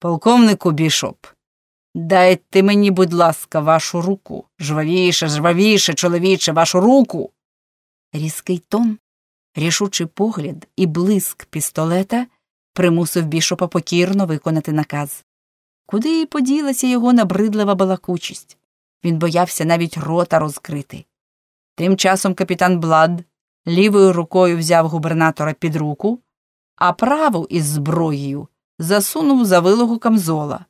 Полковнику бішоп, дайте мені, будь ласка, вашу руку. Жвавіше, жвавіше, чоловіче, вашу руку. Різкий тон, рішучий погляд і блиск пістолета примусив бішопа покірно виконати наказ. Куди і поділася його набридлива балакучість. Він боявся навіть рота розкрити. Тим часом капітан Блад лівою рукою взяв губернатора під руку, а праву із зброєю засунув за вилогу камзола.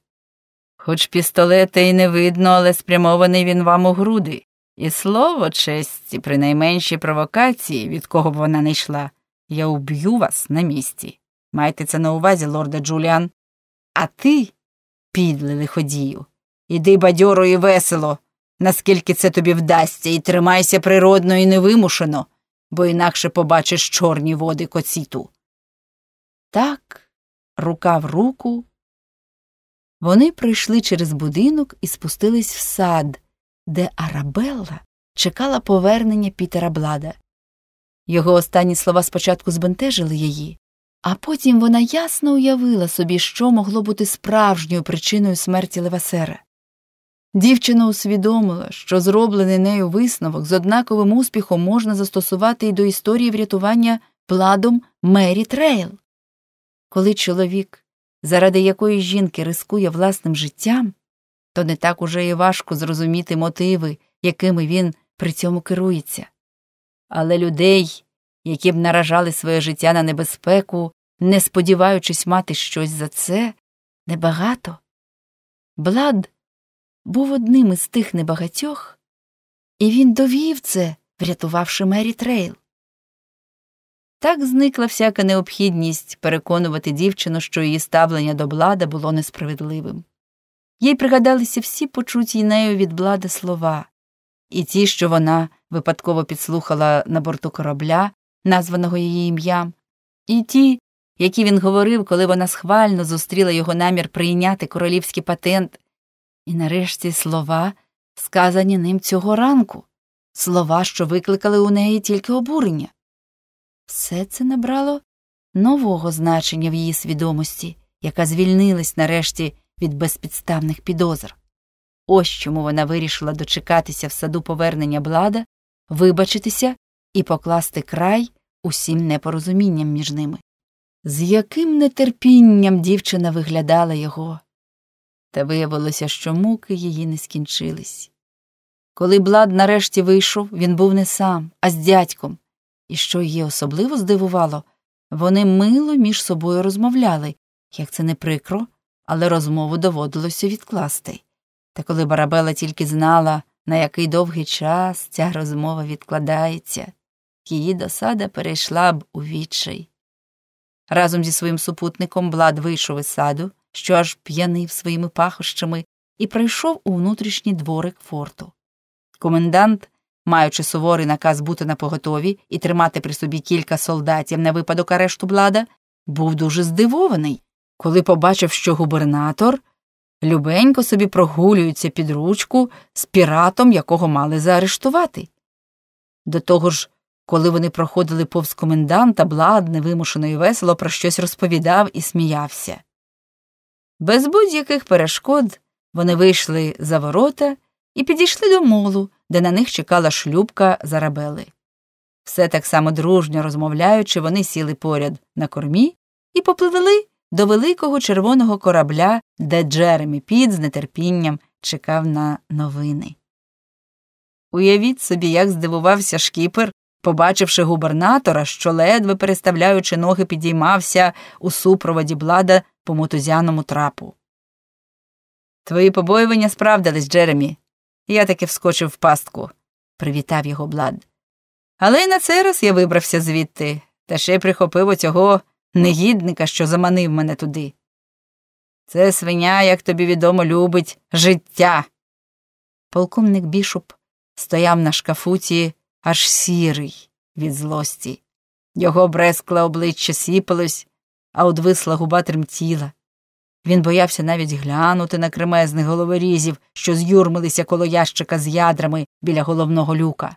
Хоч пістолета й не видно, але спрямований він вам у груди. І слово честі, при найменшій провокації, від кого б вона не йшла, я уб'ю вас на місці. Майте це на увазі, лорде Джуліан. А ти, підле лиходію, іди бадьоро і весело, наскільки це тобі вдасться, і тримайся природно і невимушено, бо інакше побачиш чорні води коціту. Так, рука в руку. Вони пройшли через будинок і спустились в сад, де Арабелла чекала повернення Пітера Блада. Його останні слова спочатку збентежили її, а потім вона ясно уявила собі, що могло бути справжньою причиною смерті Левасера. Дівчина усвідомила, що зроблений нею висновок з однаковим успіхом можна застосувати і до історії врятування Бладом Мері Трейл. Коли чоловік, заради якої жінка рискує власним життям, то не так уже і важко зрозуміти мотиви, якими він при цьому керується. Але людей, які б наражали своє життя на небезпеку, не сподіваючись мати щось за це, небагато. Блад був одним із тих небагатьох, і він довів це, врятувавши Мері Трейл. Так зникла всяка необхідність переконувати дівчину, що її ставлення до блада було несправедливим. Їй пригадалися всі почуті нею від блада слова, і ті, що вона випадково підслухала на борту корабля, названого її ім'ям, і ті, які він говорив, коли вона схвально зустріла його намір прийняти королівський патент, і нарешті слова, сказані ним цього ранку, слова, що викликали у неї тільки обурення. Все це набрало нового значення в її свідомості, яка звільнилась нарешті від безпідставних підозр. Ось чому вона вирішила дочекатися в саду повернення блада, вибачитися і покласти край усім непорозумінням між ними. З яким нетерпінням дівчина виглядала його, та виявилося, що муки її не скінчились. Коли блад нарешті вийшов, він був не сам, а з дядьком, і що її особливо здивувало, вони мило між собою розмовляли, як це не прикро, але розмову доводилося відкласти. Та коли Барабела тільки знала, на який довгий час ця розмова відкладається, її досада перейшла б у відчай. Разом зі своїм супутником Блад вийшов із саду, що аж п'янив своїми пахощами, і прийшов у внутрішній дворик форту. Комендант, маючи суворий наказ бути на поготові і тримати при собі кілька солдатів на випадок арешту блада, був дуже здивований, коли побачив, що губернатор любенько собі прогулюється під ручку з піратом, якого мали заарештувати. До того ж, коли вони проходили повз коменданта, блад невимушено і весело про щось розповідав і сміявся. Без будь-яких перешкод вони вийшли за ворота і підійшли до молу, де на них чекала шлюбка зарабели. Все так само дружньо розмовляючи, вони сіли поряд на кормі і попливли до великого червоного корабля, де Джеремі Піт з нетерпінням чекав на новини. Уявіть собі, як здивувався шкіпер, побачивши губернатора, що, ледве переставляючи ноги, підіймався у супроводі блада по мотузяному трапу. Твої побоювання справдились, Джеремі. Я таки вскочив в пастку, привітав його блад. Але й на цей раз я вибрався звідти, та ще прихопив оцього негідника, що заманив мене туди. Це свиня, як тобі відомо, любить життя. Полковник бішоп стояв на шкафуті аж сірий від злості. Його брескле обличчя сіпалось, а одвисла губа тремтіла. Він боявся навіть глянути на кремезних головорізів, що з'юрмилися коло ящика з ядрами біля головного люка.